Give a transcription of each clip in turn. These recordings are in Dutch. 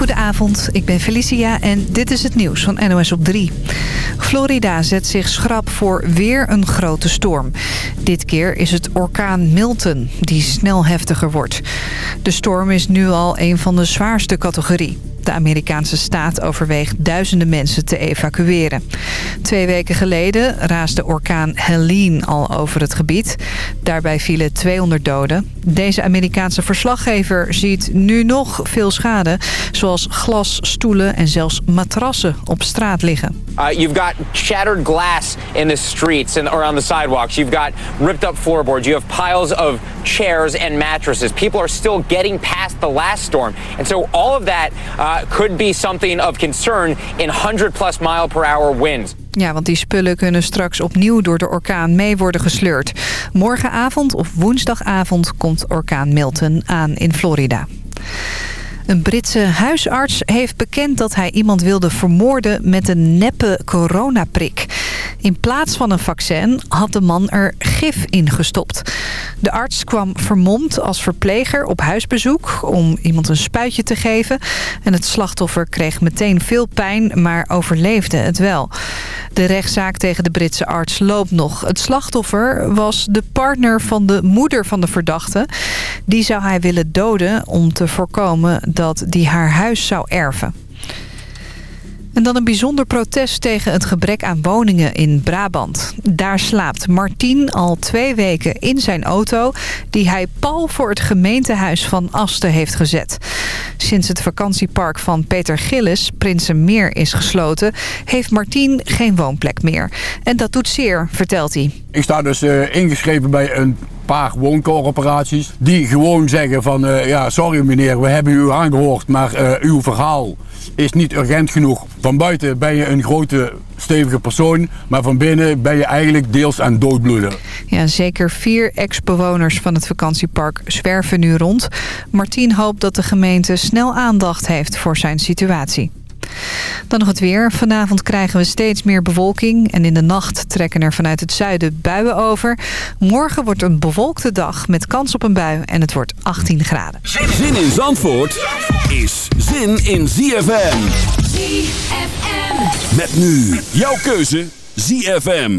goedenavond. Ik ben Felicia en dit is het nieuws van NOS op 3. Florida zet zich schrap voor weer een grote storm. Dit keer is het orkaan Milton, die snel heftiger wordt. De storm is nu al een van de zwaarste categorie. De Amerikaanse staat overweegt duizenden mensen te evacueren. Twee weken geleden raasde orkaan Helene al over het gebied. Daarbij vielen 200 doden. Deze Amerikaanse verslaggever ziet nu nog veel schade... zoals glas, stoelen en zelfs matrassen op straat liggen. Uh, you've got shattered glass in the streets and or the sidewalks. You've got ripped up floorboards. You have piles of chairs and mattresses. People are still getting past the last storm. And so all of that uh, could be something of concern in 100 plus mile per hour winds. Ja, want die spullen kunnen straks opnieuw door de orkaan mee worden gesleurd. Morgenavond of woensdagavond komt orkaan Milton aan in Florida. Een Britse huisarts heeft bekend dat hij iemand wilde vermoorden met een neppe coronaprik. In plaats van een vaccin had de man er gif in gestopt. De arts kwam vermomd als verpleger op huisbezoek om iemand een spuitje te geven. En het slachtoffer kreeg meteen veel pijn, maar overleefde het wel. De rechtszaak tegen de Britse arts loopt nog. Het slachtoffer was de partner van de moeder van de verdachte. Die zou hij willen doden om te voorkomen dat die haar huis zou erven. En dan een bijzonder protest tegen het gebrek aan woningen in Brabant. Daar slaapt Martien al twee weken in zijn auto... die hij pal voor het gemeentehuis van Asten heeft gezet. Sinds het vakantiepark van Peter Gillis, Prinsenmeer, is gesloten... heeft Martien geen woonplek meer. En dat doet zeer, vertelt hij. Ik sta dus uh, ingeschreven bij een paar wooncorporaties... die gewoon zeggen van... Uh, ja, sorry meneer, we hebben u aangehoord, maar uh, uw verhaal is niet urgent genoeg. Van buiten ben je een grote, stevige persoon, maar van binnen ben je eigenlijk deels aan doodbloeden. Ja, zeker vier ex-bewoners van het vakantiepark zwerven nu rond. Martien hoopt dat de gemeente snel aandacht heeft voor zijn situatie. Dan nog het weer. Vanavond krijgen we steeds meer bewolking. En in de nacht trekken er vanuit het zuiden buien over. Morgen wordt een bewolkte dag met kans op een bui. En het wordt 18 graden. Zin in Zandvoort is zin in ZFM. ZFM. Met nu jouw keuze ZFM.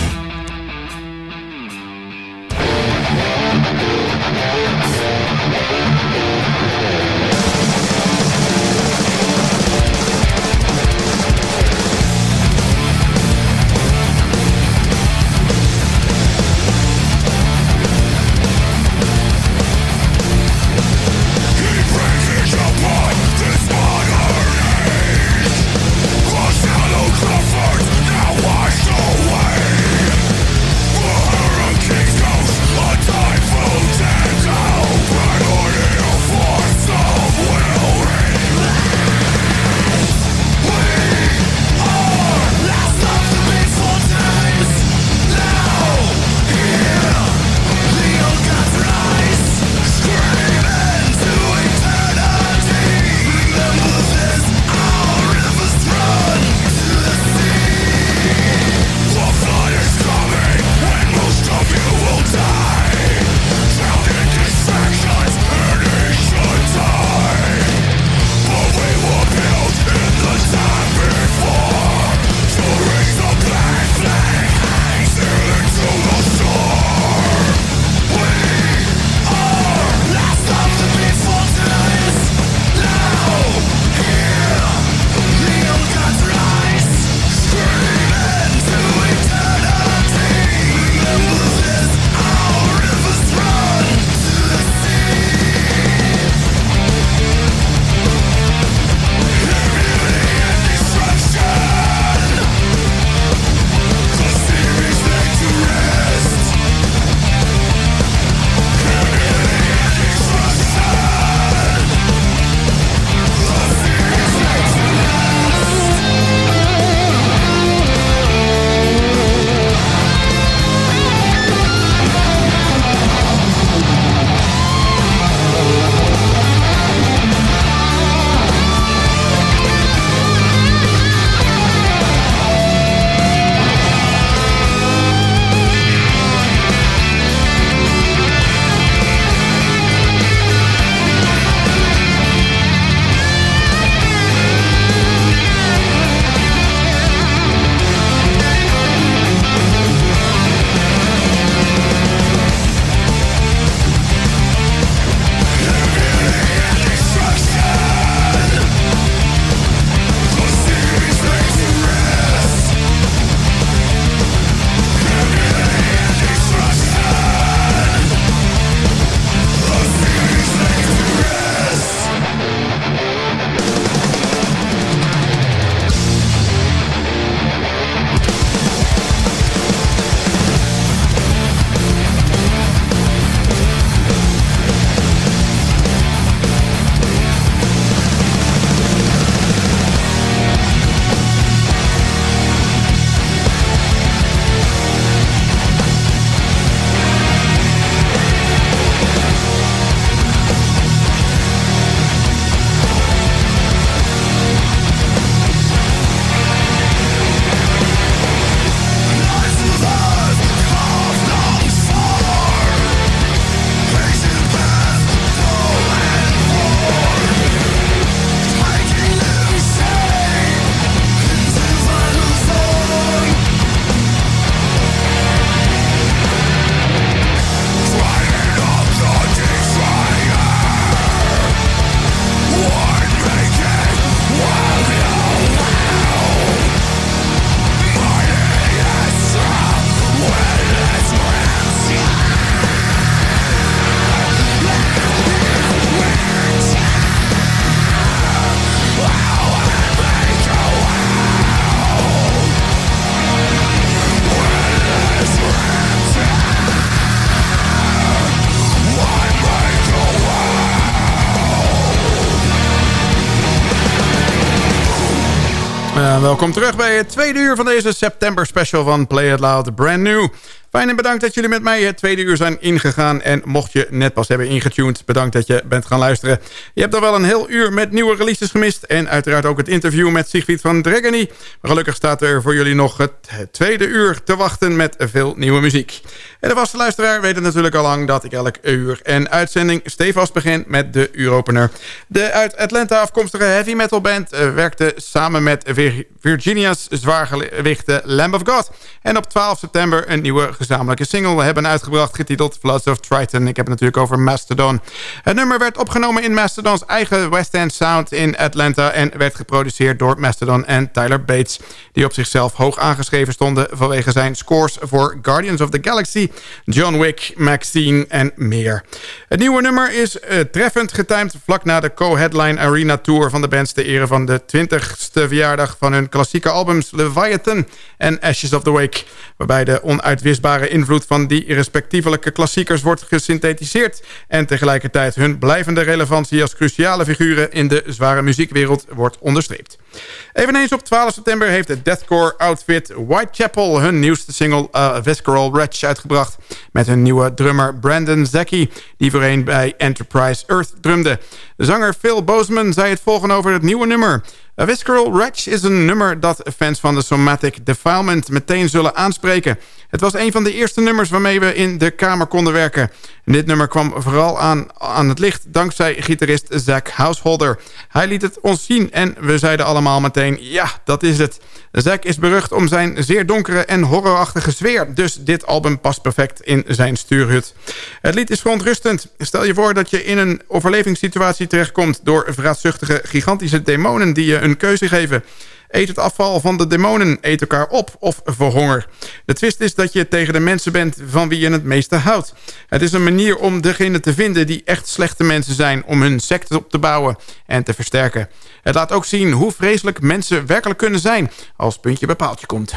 Welkom terug bij het tweede uur van deze september special van Play It Loud Brand New. Fijn en bedankt dat jullie met mij het tweede uur zijn ingegaan. En mocht je net pas hebben ingetuned, bedankt dat je bent gaan luisteren. Je hebt er wel een heel uur met nieuwe releases gemist. En uiteraard ook het interview met Siegfried van Dragony. Maar gelukkig staat er voor jullie nog het tweede uur te wachten met veel nieuwe muziek. En de vaste luisteraar weet natuurlijk al lang dat ik elk uur en uitzending stevast begin met de uuropener. De uit Atlanta afkomstige heavy metal band eh, werkte samen met Virginia's zwaargewichte Lamb of God. En op 12 september een nieuwe gezamenlijke single hebben uitgebracht... getiteld Floods of Triton. Ik heb het natuurlijk over Mastodon. Het nummer werd opgenomen in Mastodon's eigen West End Sound in Atlanta... en werd geproduceerd door Mastodon en Tyler Bates... die op zichzelf hoog aangeschreven stonden... vanwege zijn scores voor Guardians of the Galaxy... John Wick, Maxine en meer. Het nieuwe nummer is uh, treffend getimed... vlak na de co-headline Arena Tour van de bands... ter ere van de 20ste verjaardag van hun klassieke albums... Leviathan en Ashes of the Wake... waarbij de onuitwisbare invloed van die respectievelijke klassiekers wordt gesynthetiseerd... en tegelijkertijd hun blijvende relevantie als cruciale figuren... in de zware muziekwereld wordt onderstreept. Eveneens op 12 september heeft het deathcore outfit Whitechapel... hun nieuwste single uh, Visceral Wretch uitgebracht... met hun nieuwe drummer Brandon Zecki... die voorheen bij Enterprise Earth drumde. Zanger Phil Bozeman zei het volgende over het nieuwe nummer... A Visceral Wretch is een nummer dat fans van de Somatic Defilement meteen zullen aanspreken. Het was een van de eerste nummers waarmee we in de kamer konden werken. dit nummer kwam vooral aan, aan het licht dankzij gitarist Zack Householder. Hij liet het ons zien en we zeiden allemaal meteen, ja, dat is het. Zack is berucht om zijn zeer donkere en horrorachtige sfeer. Dus dit album past perfect in zijn stuurhut. Het lied is verontrustend. Stel je voor dat je in een overlevingssituatie terechtkomt... door vraatzuchtige gigantische demonen die je een keuze geven. Eet het afval van de demonen, eet elkaar op of verhonger. De twist is dat je tegen de mensen bent van wie je het meeste houdt. Het is een manier om degene te vinden die echt slechte mensen zijn... om hun secte op te bouwen en te versterken. Het laat ook zien hoe vreselijk mensen werkelijk kunnen zijn... als puntje bij paaltje komt.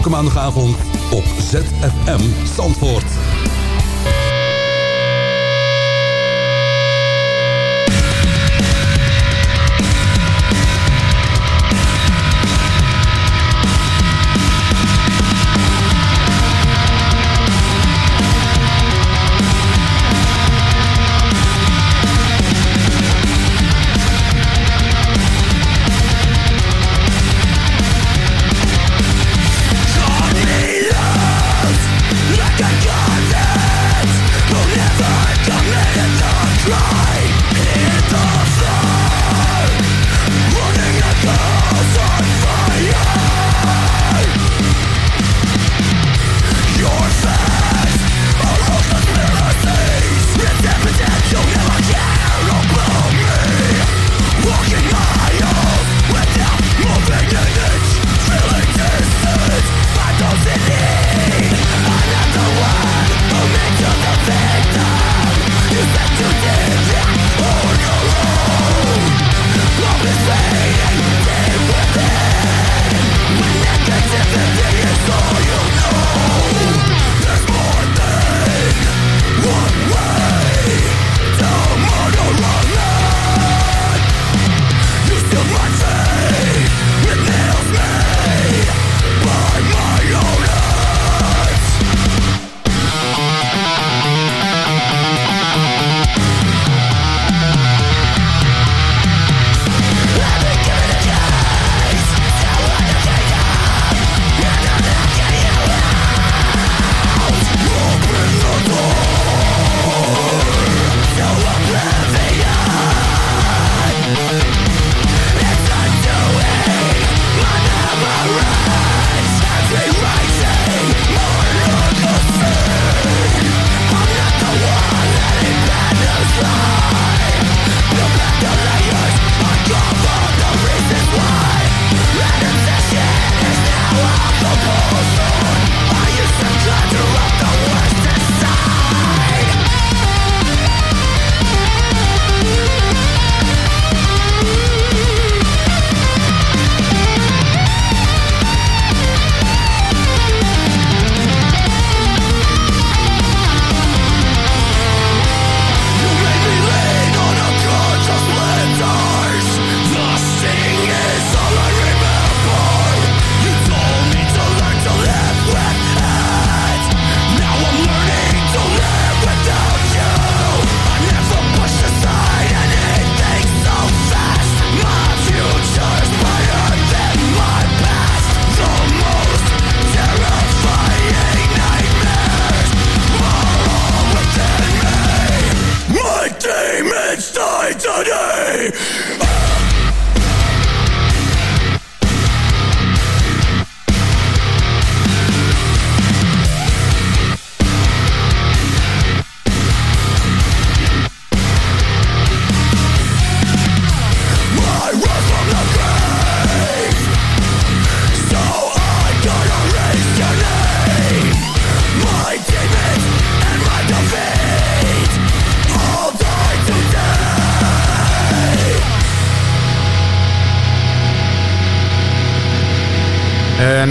Elke maandagavond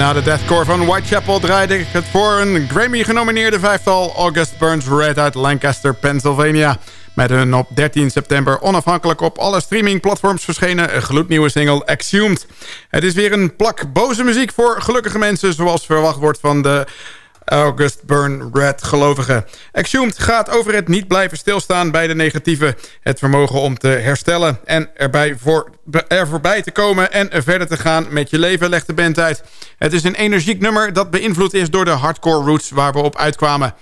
na de deathcore van Whitechapel draaide ik het voor een Grammy-genomineerde vijftal August Burns Red uit Lancaster, Pennsylvania. Met hun op 13 september onafhankelijk op alle streamingplatforms verschenen gloednieuwe single Exhumed. Het is weer een plak boze muziek voor gelukkige mensen zoals verwacht wordt van de August Burn Red gelovigen. Exhumed gaat over het niet blijven stilstaan bij de negatieve. Het vermogen om te herstellen en erbij voor, er voorbij te komen en verder te gaan met je leven, legt de band uit. Het is een energiek nummer dat beïnvloed is door de hardcore roots waar we op uitkwamen.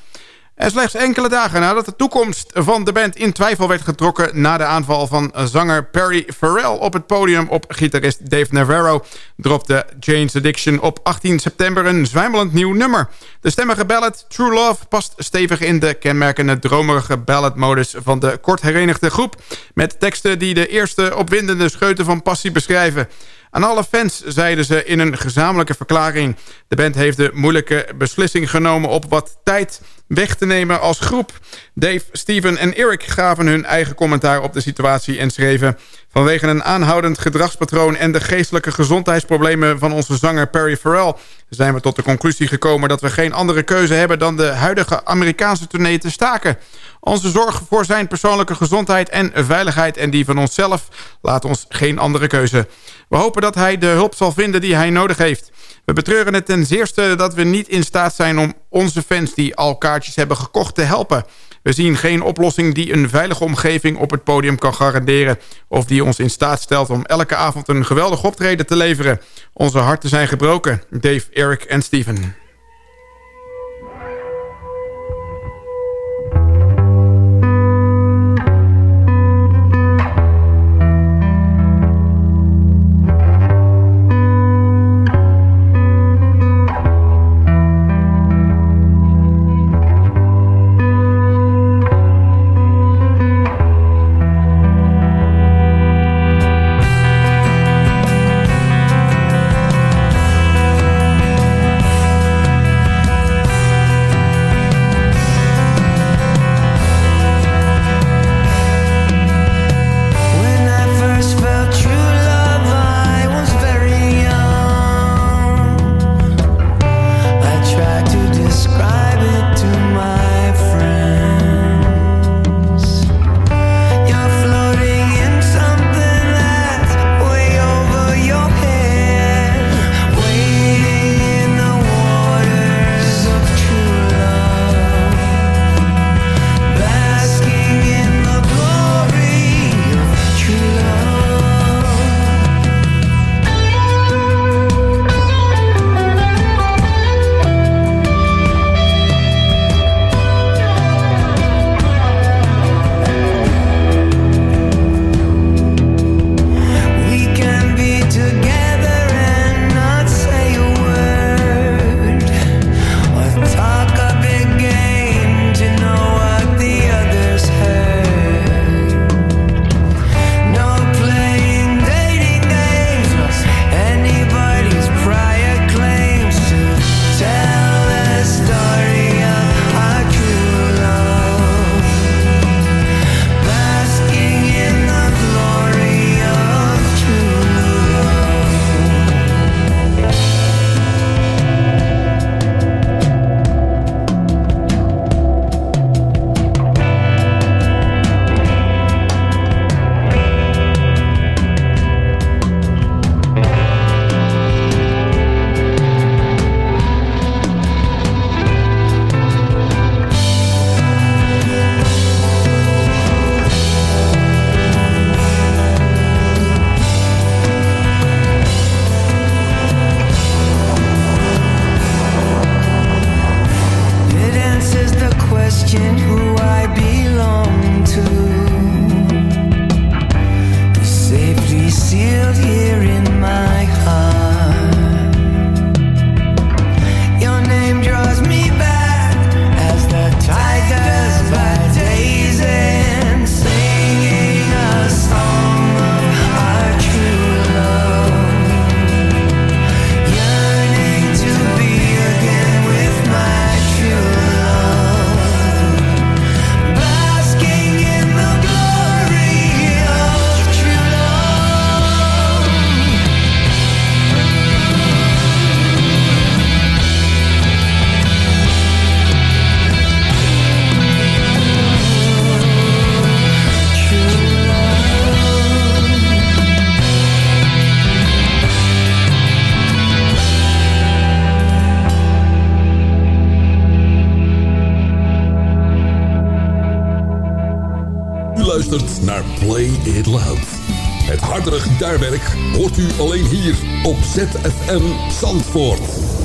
En slechts enkele dagen nadat de toekomst van de band in twijfel werd getrokken... na de aanval van zanger Perry Farrell op het podium op gitarist Dave Navarro... dropte Jane's Addiction op 18 september een zwijmelend nieuw nummer. De stemmige ballad True Love past stevig in de kenmerkende dromerige balladmodus... van de kort herenigde groep... met teksten die de eerste opwindende scheuten van passie beschrijven... Aan alle fans zeiden ze in een gezamenlijke verklaring... de band heeft de moeilijke beslissing genomen op wat tijd weg te nemen als groep. Dave, Steven en Eric gaven hun eigen commentaar op de situatie en schreven... Vanwege een aanhoudend gedragspatroon en de geestelijke gezondheidsproblemen van onze zanger Perry Farrell... zijn we tot de conclusie gekomen dat we geen andere keuze hebben dan de huidige Amerikaanse tournee te staken. Onze zorg voor zijn persoonlijke gezondheid en veiligheid en die van onszelf laat ons geen andere keuze. We hopen dat hij de hulp zal vinden die hij nodig heeft. We betreuren het ten zeerste dat we niet in staat zijn om onze fans die al kaartjes hebben gekocht te helpen. We zien geen oplossing die een veilige omgeving op het podium kan garanderen... of die ons in staat stelt om elke avond een geweldig optreden te leveren. Onze harten zijn gebroken. Dave, Eric en Steven. ZFM Zandvoort.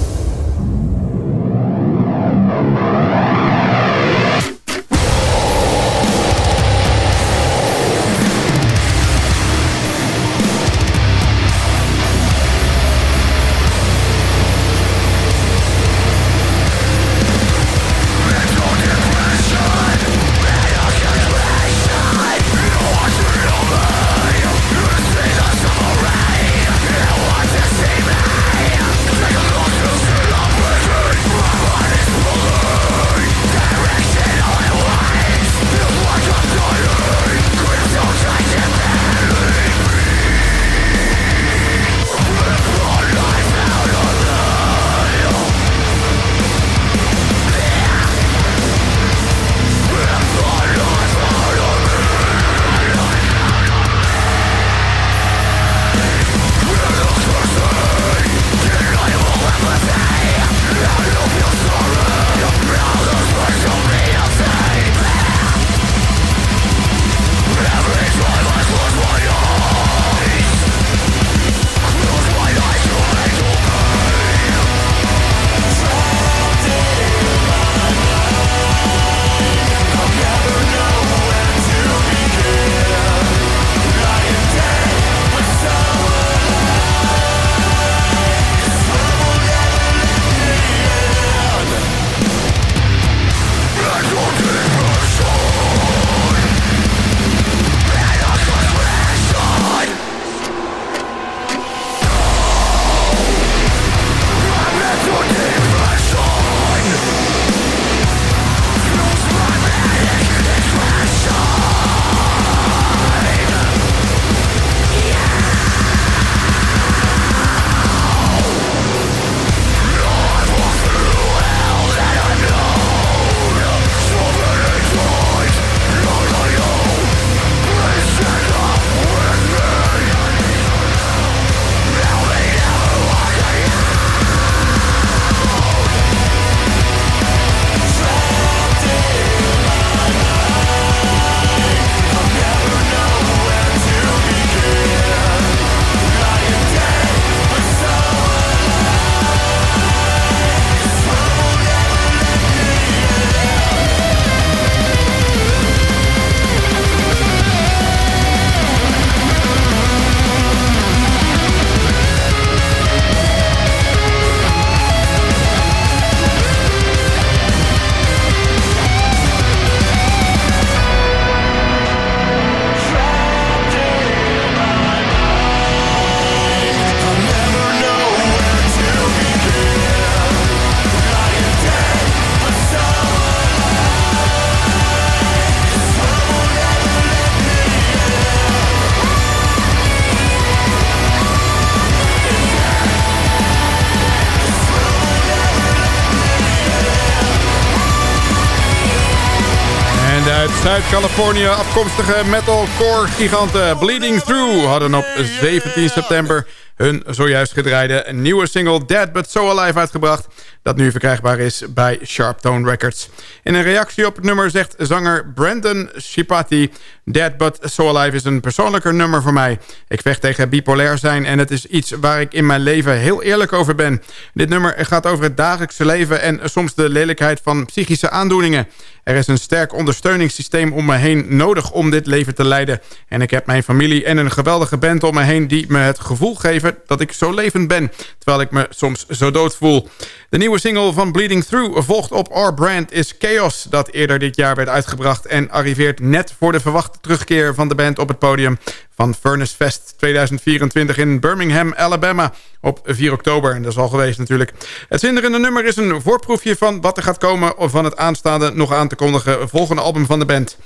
Uit Zuid-Californië afkomstige metalcore giganten Bleeding Through hadden op 17 september hun zojuist gedraaide nieuwe single Dead But So Alive uitgebracht... dat nu verkrijgbaar is bij Sharptone Records. In een reactie op het nummer zegt zanger Brandon Shipati... Dead But So Alive is een persoonlijker nummer voor mij. Ik vecht tegen bipolair zijn en het is iets waar ik in mijn leven heel eerlijk over ben. Dit nummer gaat over het dagelijkse leven en soms de lelijkheid van psychische aandoeningen. Er is een sterk ondersteuningssysteem om me heen nodig om dit leven te leiden. En ik heb mijn familie en een geweldige band om me heen... die me het gevoel geven dat ik zo levend ben... terwijl ik me soms zo dood voel. De nieuwe single van Bleeding Through volgt op Our Brand is Chaos... dat eerder dit jaar werd uitgebracht... en arriveert net voor de verwachte terugkeer van de band op het podium... van Furnace Fest 2024 in Birmingham, Alabama op 4 oktober. En dat is al geweest natuurlijk. Het zinderende nummer is een voorproefje van wat er gaat komen... van het aanstaande nog aan te kondigen volgende album van de band.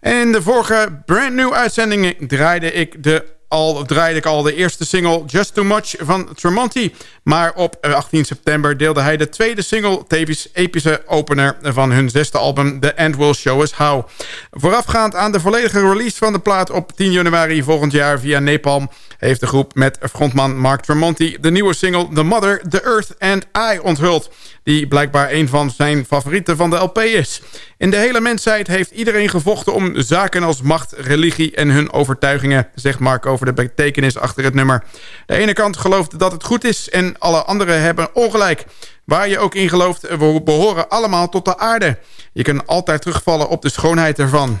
En de vorige brand new uitzendingen draaide ik de al draaide ik al de eerste single Just Too Much van Tremonti. Maar op 18 september deelde hij de tweede single... tevens epische opener van hun zesde album The End Will Show Us How. Voorafgaand aan de volledige release van de plaat op 10 januari volgend jaar via Napalm... heeft de groep met frontman Mark Tremonti de nieuwe single The Mother, The Earth and I onthuld die blijkbaar een van zijn favorieten van de LP is. In de hele mensheid heeft iedereen gevochten om zaken als macht, religie en hun overtuigingen, zegt Mark over de betekenis achter het nummer. De ene kant gelooft dat het goed is en alle anderen hebben ongelijk. Waar je ook in gelooft, we behoren allemaal tot de aarde. Je kan altijd terugvallen op de schoonheid ervan.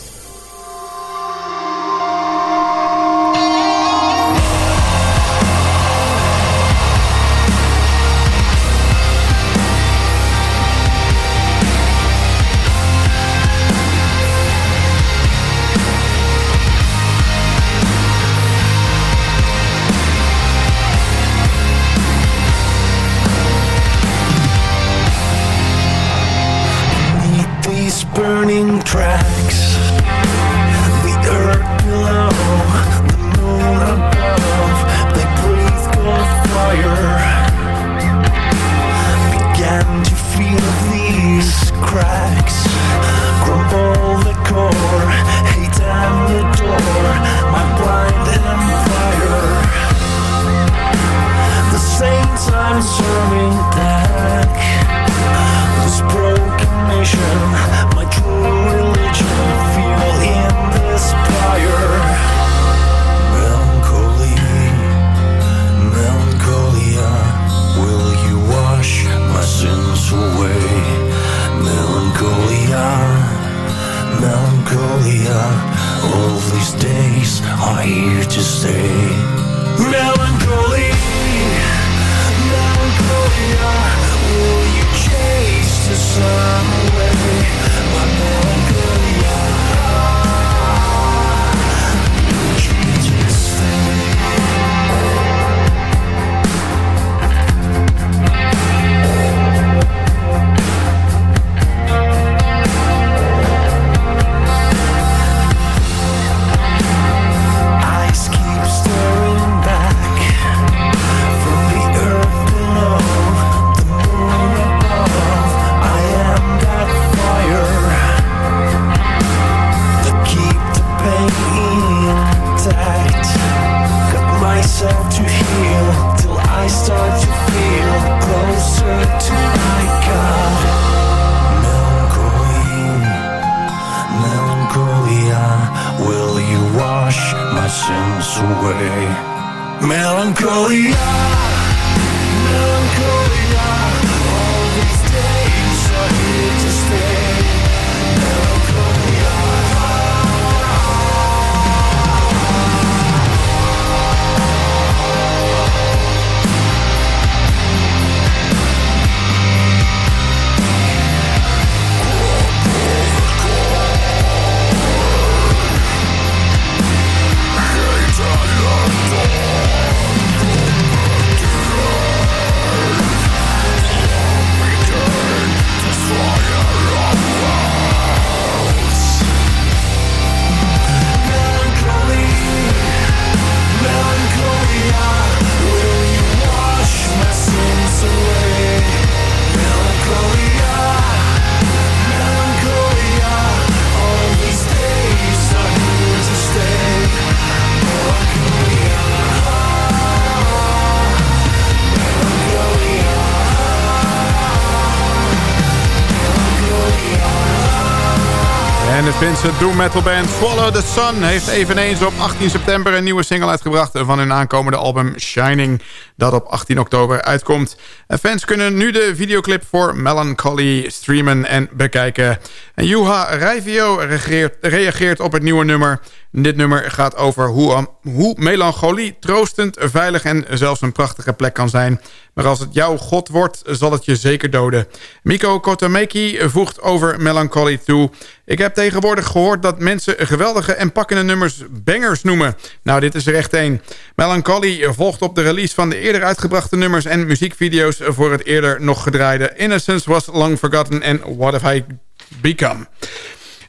Finse doom metal band Swallow the Sun heeft eveneens op 18 september een nieuwe single uitgebracht van hun aankomende album Shining, dat op 18 oktober uitkomt. Fans kunnen nu de videoclip voor Melancholy streamen en bekijken. En Juha reageert, reageert op het nieuwe nummer. Dit nummer gaat over hoe, hoe melancholie troostend, veilig en zelfs een prachtige plek kan zijn. Maar als het jouw god wordt, zal het je zeker doden. Miko Kotomeki voegt over Melancholy toe. Ik heb tegenwoordig gehoord dat mensen geweldige en pakkende nummers bangers noemen. Nou, dit is er echt één. Melancholy volgt op de release van de eerder uitgebrachte nummers en muziekvideo's voor het eerder nog gedraaide Innocence Was Long Forgotten en What Have I Become.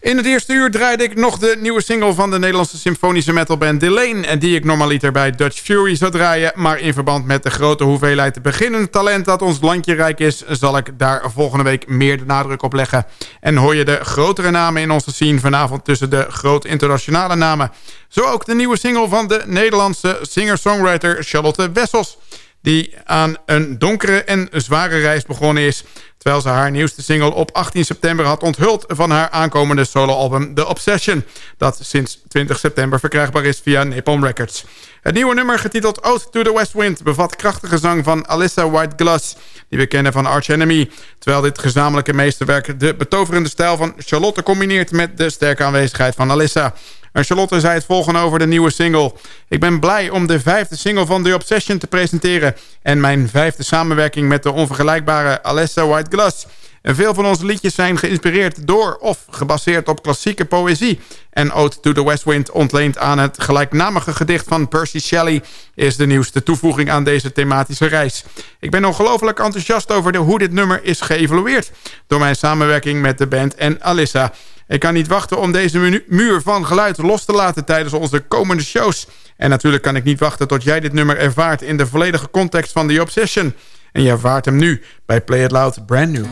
In het eerste uur draaide ik nog de nieuwe single van de Nederlandse symfonische metalband Delane... die ik normaliter bij Dutch Fury zou draaien... maar in verband met de grote hoeveelheid beginnend talent dat ons landje rijk is... zal ik daar volgende week meer de nadruk op leggen. En hoor je de grotere namen in onze scene vanavond tussen de groot internationale namen. Zo ook de nieuwe single van de Nederlandse singer-songwriter Charlotte Wessels... die aan een donkere en zware reis begonnen is... terwijl ze haar nieuwste single op 18 september had onthuld... van haar aankomende soloalbum The Obsession... dat sinds 20 september verkrijgbaar is via Napalm Records. Het nieuwe nummer, getiteld Out to the West Wind... bevat krachtige zang van Alyssa White Glass, die we kennen van Arch Enemy... terwijl dit gezamenlijke meesterwerk de betoverende stijl van Charlotte combineert... met de sterke aanwezigheid van Alyssa... En Charlotte zei het volgende over de nieuwe single. Ik ben blij om de vijfde single van The Obsession te presenteren... en mijn vijfde samenwerking met de onvergelijkbare Alessa White Glass... En veel van onze liedjes zijn geïnspireerd door of gebaseerd op klassieke poëzie. En Ode to the West Wind ontleend aan het gelijknamige gedicht van Percy Shelley... is de nieuwste toevoeging aan deze thematische reis. Ik ben ongelooflijk enthousiast over hoe dit nummer is geëvolueerd... door mijn samenwerking met de band en Alissa. Ik kan niet wachten om deze muur van geluid los te laten tijdens onze komende shows. En natuurlijk kan ik niet wachten tot jij dit nummer ervaart... in de volledige context van The Obsession. En je ervaart hem nu bij Play It Loud Brand New.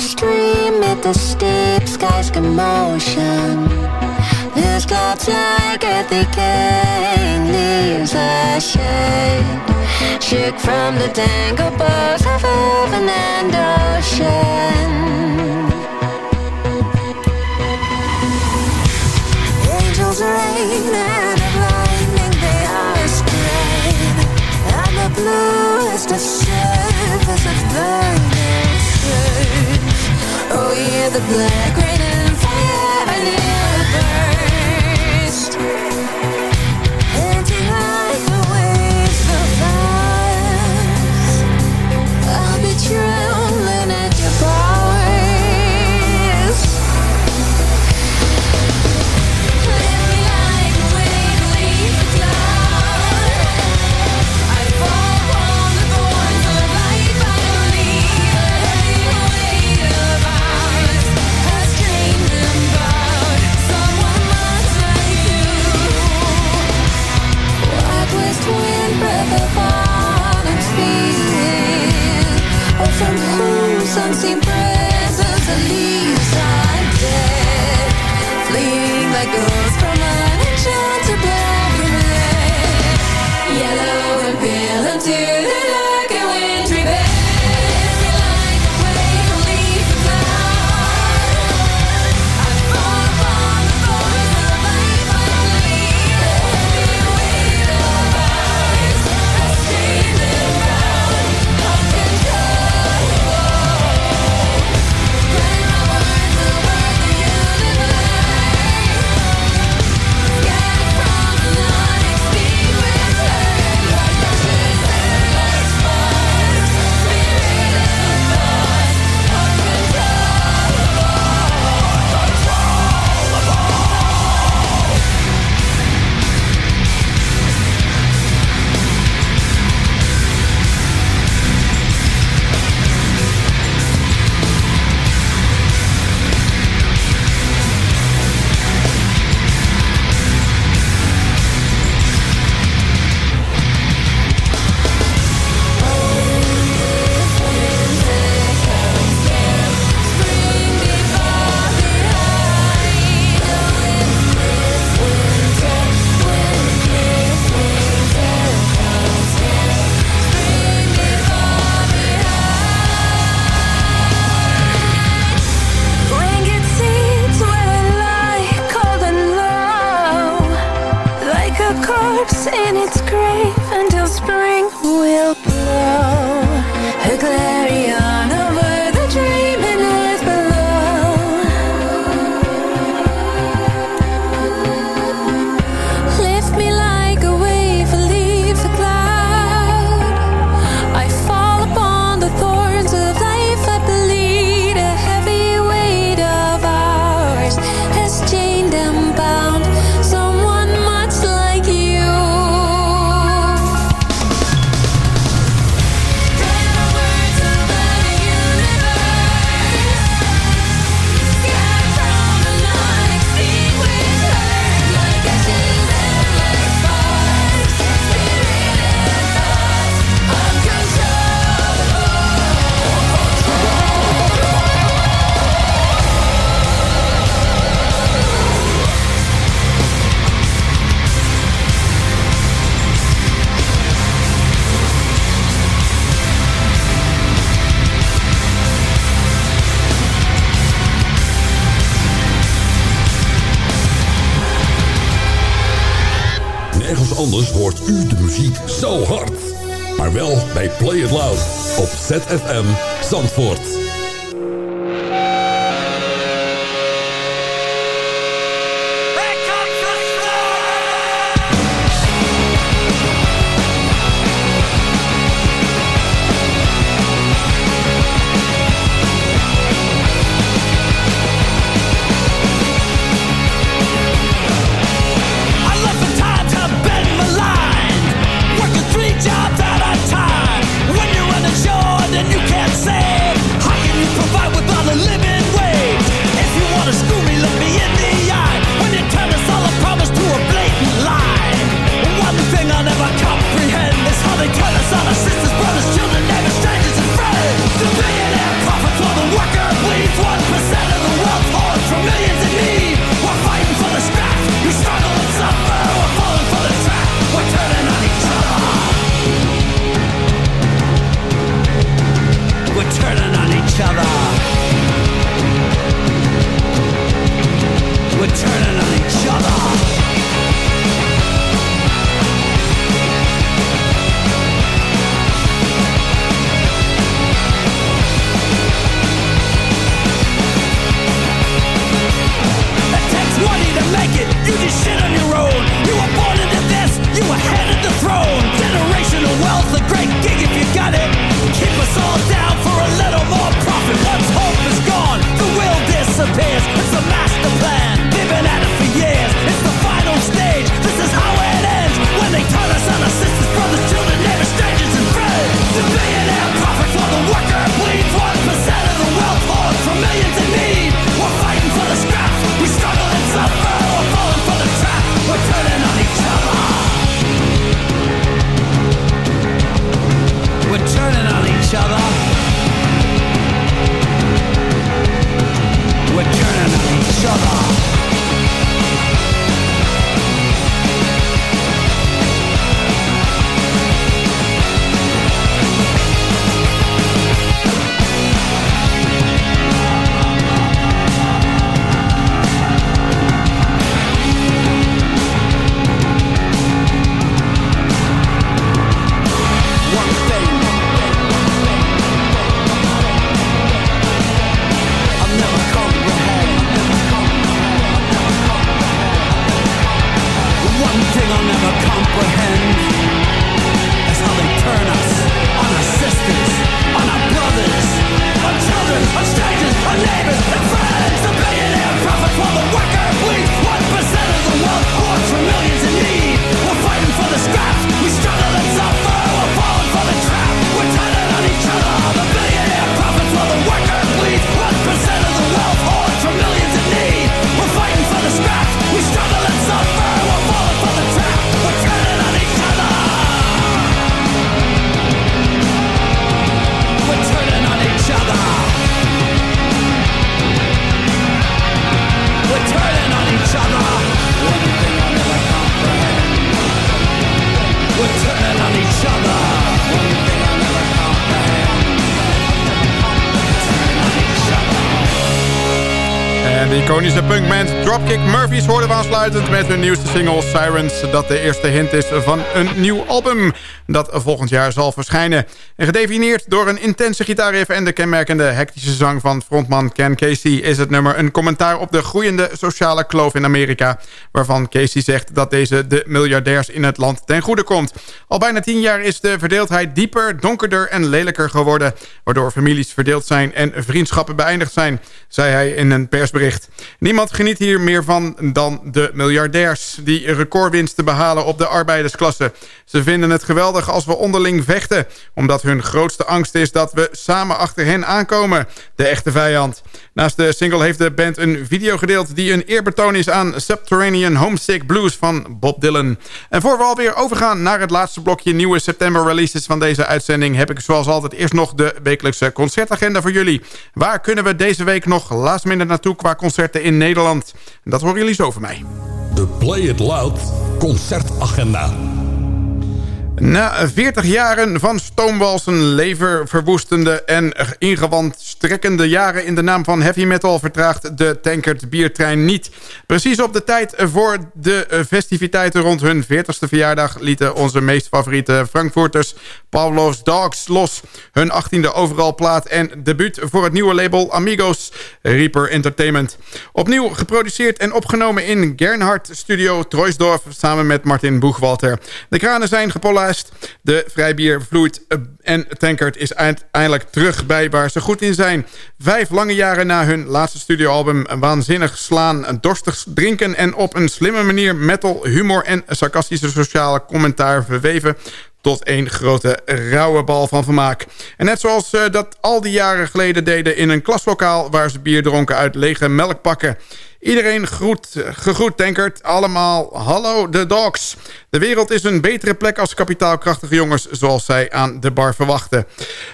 stream the steep sky's commotion. Like at the leaves a shade. Shook from the tangled bars of heaven and ocean. Angels rain and of lightning they are sprayed. And the bluest of surface of burning surge. Oh yeah, the black rain ZFM Zandvoort. Dropkick Murphy. Murphys hoorden we aansluitend met hun nieuwste single Sirens... dat de eerste hint is van een nieuw album dat volgend jaar zal verschijnen. En gedefinieerd door een intense gitaarriff en de kenmerkende hectische zang van frontman Ken Casey... is het nummer een commentaar op de groeiende sociale kloof in Amerika... waarvan Casey zegt dat deze de miljardairs in het land ten goede komt. Al bijna tien jaar is de verdeeldheid dieper, donkerder en lelijker geworden... waardoor families verdeeld zijn en vriendschappen beëindigd zijn... zei hij in een persbericht. Niemand geniet hier meer van dan de miljardairs... die recordwinsten behalen op de arbeidersklasse. Ze vinden het geweldig als we onderling vechten... omdat hun grootste angst is dat we samen achter hen aankomen. De echte vijand. Naast de single heeft de band een video gedeeld... die een eerbetoon is aan Subterranean Homesick Blues van Bob Dylan. En voor we alweer overgaan naar het laatste blokje... nieuwe september releases van deze uitzending... heb ik zoals altijd eerst nog de wekelijkse concertagenda voor jullie. Waar kunnen we deze week nog last minute naartoe qua concerten in Nederland? Dat horen jullie zo van mij. De Play It Loud concertagenda. Na 40 jaren van stoomwalsen, leververwoestende en ingewandstrekkende jaren in de naam van heavy metal vertraagt de Tankert biertrein niet. Precies op de tijd voor de festiviteiten rond hun 40ste verjaardag lieten onze meest favoriete Frankfurters Pavlov's Dogs los. Hun 18e overal plaat en debuut voor het nieuwe label Amigos Reaper Entertainment. Opnieuw geproduceerd en opgenomen in Gernhardt Studio Troisdorf samen met Martin Boegwalter. De kranen zijn de vrijbier vloeit eh, en Tankard is uiteindelijk terug bij waar ze goed in zijn. Vijf lange jaren na hun laatste studioalbum waanzinnig slaan, dorstig drinken... en op een slimme manier metal, humor en sarcastische sociale commentaar verweven tot één grote rauwe bal van vermaak. En net zoals ze dat al die jaren geleden deden in een klaslokaal... waar ze bier dronken uit lege melkpakken... Iedereen groet, gegroet tankert. Allemaal hallo de dogs. De wereld is een betere plek als kapitaalkrachtige jongens... zoals zij aan de bar verwachten.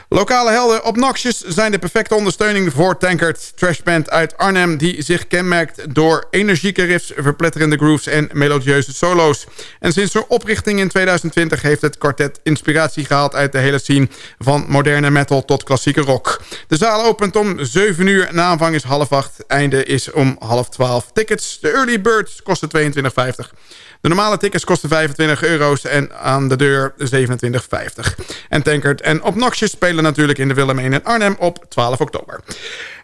Lokale helden Obnoxious zijn de perfecte ondersteuning voor Tankert. Trashband uit Arnhem die zich kenmerkt door energieke riffs... verpletterende grooves en melodieuze solo's. En sinds hun oprichting in 2020 heeft het kwartet inspiratie gehaald... uit de hele scene van moderne metal tot klassieke rock. De zaal opent om 7 uur en aanvang is half 8. Einde is om half 12 tickets. De early birds kosten 22,50. De normale tickets kosten 25 euro's en aan de deur 27,50. En Tankert en Obnoxious spelen natuurlijk in de Willemijn in Arnhem op 12 oktober.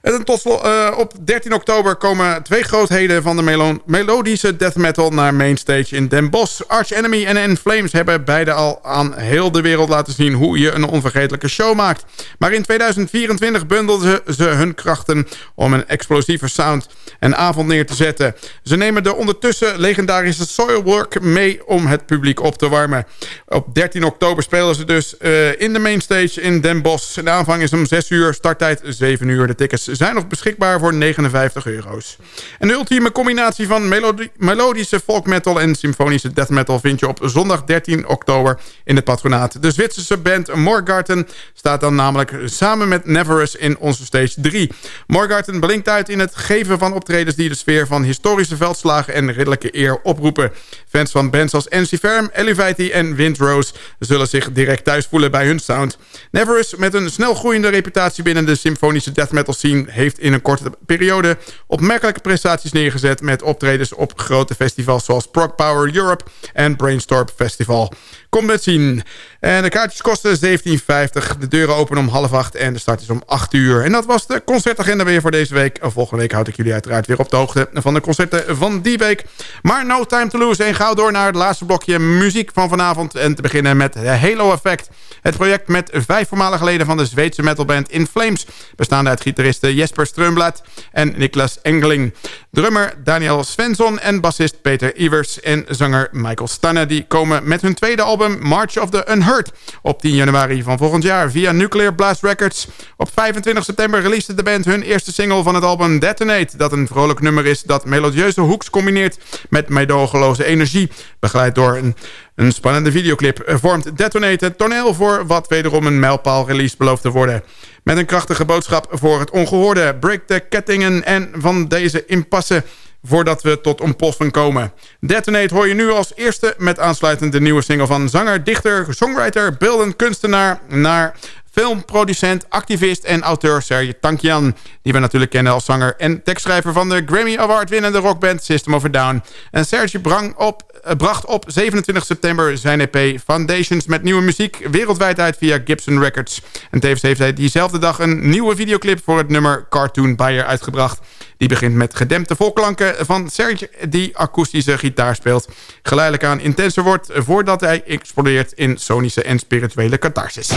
En tot uh, op 13 oktober komen twee grootheden van de melodische death metal naar mainstage in Den Bosch. Arch Enemy en In Flames hebben beide al aan heel de wereld laten zien hoe je een onvergetelijke show maakt. Maar in 2024 bundelden ze hun krachten om een explosieve sound en avond neer te zetten. Ze nemen de ondertussen legendarische Soilwork mee om het publiek op te warmen. Op 13 oktober spelen ze dus uh, in de mainstage in Den Bosch. De aanvang is om 6 uur, starttijd 7 uur. De tickets zijn nog beschikbaar voor 59 euro's. Een ultieme combinatie van melodische folk metal en symfonische death metal... vind je op zondag 13 oktober in het patronaat. De Zwitserse band Morgarten staat dan namelijk samen met Neverus in onze stage 3. Morgarten blinkt uit in het geven van optredens... die de sfeer van historische veldslagen en ridderlijke eer oproepen. Fans van bands als NC Ferm, Elevati en Windrose... zullen zich direct thuis voelen bij hun sound. Neverus, met een snel groeiende reputatie binnen de symfonische death metal scene heeft in een korte periode opmerkelijke prestaties neergezet... met optredens op grote festivals zoals Prog Power Europe en Brainstorm Festival. Kom met zien. En de kaartjes kosten 17,50. De deuren openen om half acht en de start is om 8 uur. En dat was de concertagenda weer voor deze week. Volgende week houd ik jullie uiteraard weer op de hoogte van de concerten van die week. Maar no time to lose. En gauw door naar het laatste blokje muziek van vanavond. En te beginnen met Halo Effect. Het project met vijf voormalige leden van de Zweedse metalband In Flames. Bestaande uit gitaristen Jesper Strömblad en Niklas Engeling. Drummer Daniel Svensson en bassist Peter Ivers en zanger Michael Stanne. Die komen met hun tweede album March of the Unheard op 10 januari van volgend jaar via Nuclear Blast Records. Op 25 september releasede de band hun eerste single van het album Detonate. Dat een vrolijk nummer is dat melodieuze hoeks combineert met meedogenloze energie. Begeleid door een een spannende videoclip vormt Detonate het toneel voor wat wederom een mijlpaal release belooft te worden. Met een krachtige boodschap voor het ongehoorde. Break de kettingen en van deze impasse voordat we tot ontploffing komen. Detonate hoor je nu als eerste met aansluitend de nieuwe single van zanger, dichter, songwriter, beeldend kunstenaar naar filmproducent, activist en auteur Serge Tankian... die we natuurlijk kennen als zanger en tekstschrijver van de Grammy Award winnende rockband System of a Down. En Serge brang op eh, bracht op 27 september zijn EP Foundations met nieuwe muziek wereldwijd uit via Gibson Records. En tevens heeft hij diezelfde dag een nieuwe videoclip voor het nummer Cartoon Buyer uitgebracht. Die begint met gedempte volklanken van Serge die akoestische gitaar speelt. Geleidelijk aan intenser wordt voordat hij explodeert in sonische en spirituele catharsis.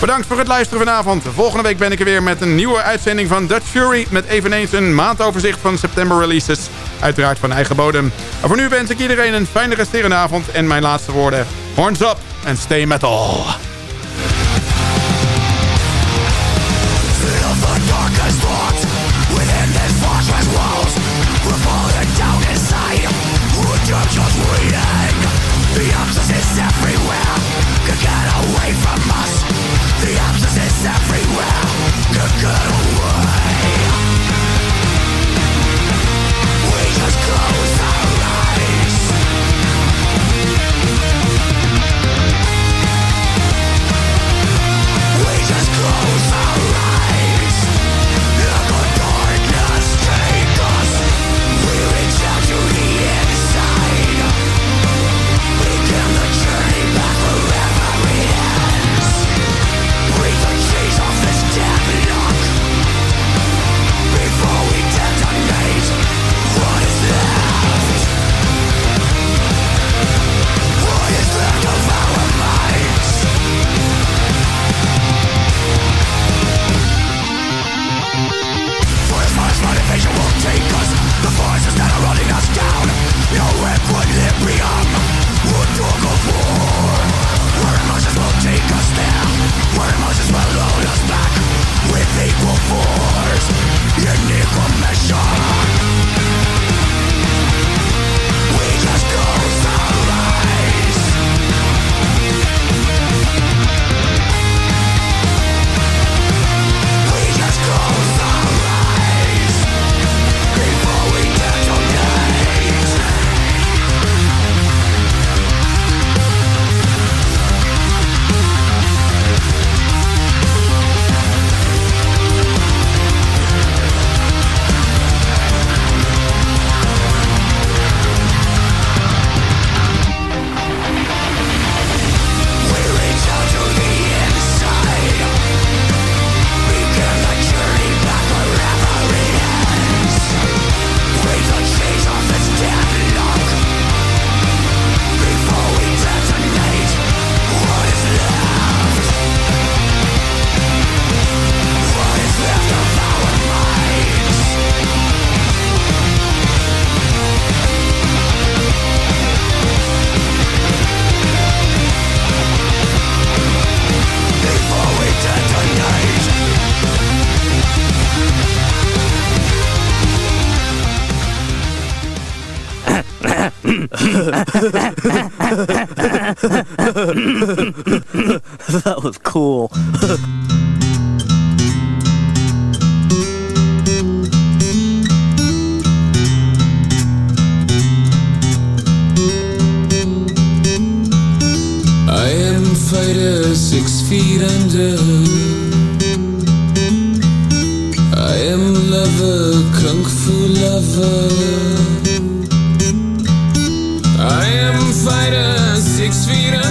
Bedankt voor het luisteren vanavond. Volgende week ben ik er weer met een nieuwe uitzending van Dutch Fury... met eveneens een maandoverzicht van september releases. Uiteraard van eigen bodem. Maar voor nu wens ik iedereen een fijne resterende avond. En mijn laatste woorden. Horns up and stay metal. every cool. I am fighter six feet under. I am lover, kung fu lover. I am fighter six feet under.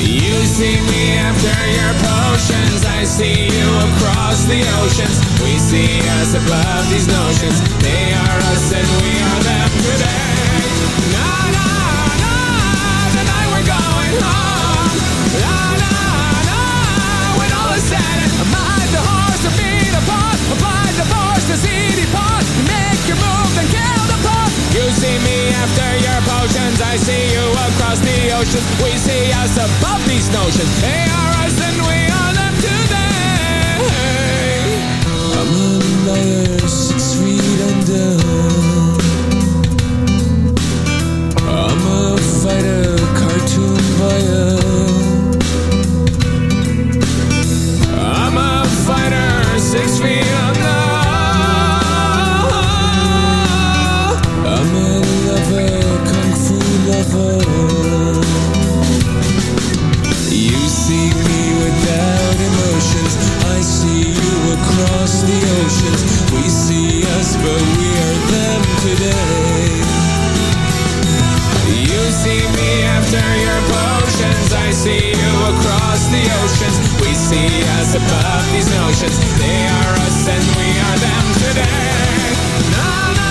You see me after your potions. I see you across the oceans. We see us above these notions. They are us and we are them today. Na na na, tonight we're going home. La na your. I see you across the oceans. We see us above these notions. They are us and we are them today. I'm a liar, six feet under. I'm a fighter, cartoon buyer. But we are them today. You see me after your potions. I see you across the oceans. We see us above these notions. They are us and we are them today. Na na